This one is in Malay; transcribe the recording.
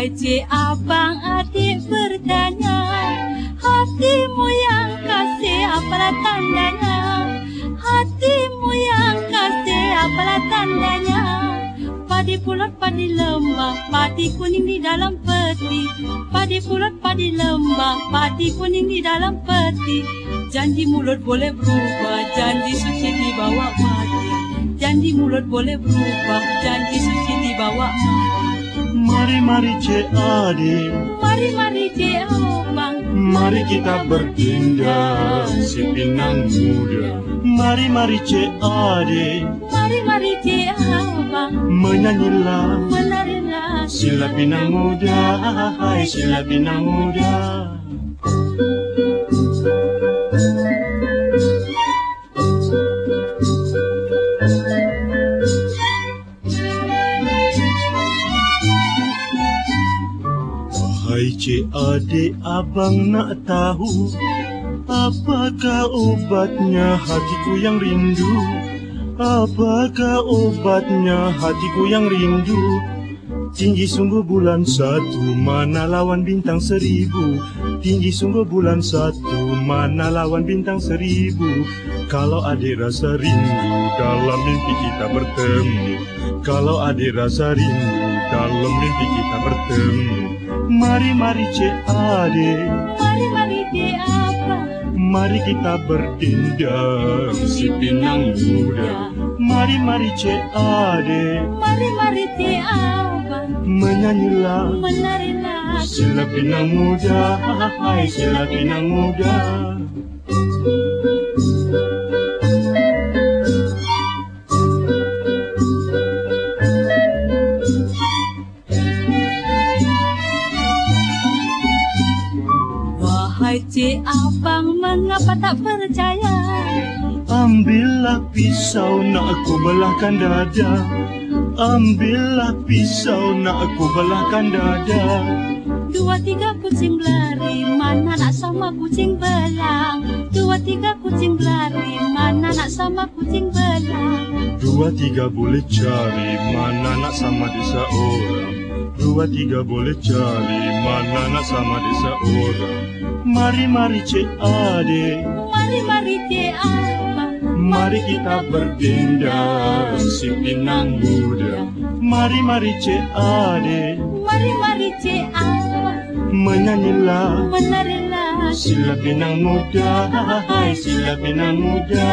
Wahai cik abang adik bertanya Hatimu yang kasih apalah tandanya? Hatimu yang kasih apalah tandanya? Padi pulut padi lembah Padi kuning di dalam peti. Padi pulut padi lembah Padi kuning di dalam peti. Janji mulut boleh berubah Janji suci dibawa mati. Janji mulut boleh berubah Janji Mari mari cik adik Mari mari cik abang Mari kita bertindak si pinang muda. Mari mari cik adik Mari mari cik abang Menyanyilah. Menarilah. Sila pinang muda. Hai sila pinang muda Wahai cik adik abang nak tahu Apakah obatnya hatiku yang rindu? Apakah obatnya hatiku yang rindu? Tinggi sungguh bulan satu Mana lawan bintang seribu? Tinggi sungguh bulan satu Mana lawan bintang seribu? Kalau adik rasa rindu Dalam mimpi kita bertemu. Kalau adik rasa rindu Dalam mimpi kita bertemu. Mari mari cik adik Mari mari cik abang Mari kita bertindak Si pinang muda. Mari mari cik adik Mari mari cik abang Menyanyilah. Menarilah. Sila pinang muda. Hai sila pinang muda Wahai cik abang Mengapa tak percaya? Ambillah pisau nak aku belahkan dada. Ambillah pisau nak aku belahkan dada. Dua tiga kucing berlari Mana nak sama kucing belang? Dua tiga kucing berlari Mana nak sama kucing belang? Dua tiga boleh cari Mana nak sama desa orang Dua tiga boleh cari. Mana nak sama desa orang Mari mari cik adik Mari mari cik abang Mari kita bertindak Si pinang muda. Mari mari cik adik Mari mari cik abang Menyanyilah. Menarilah Sila pinang muda. Hai sila pinang muda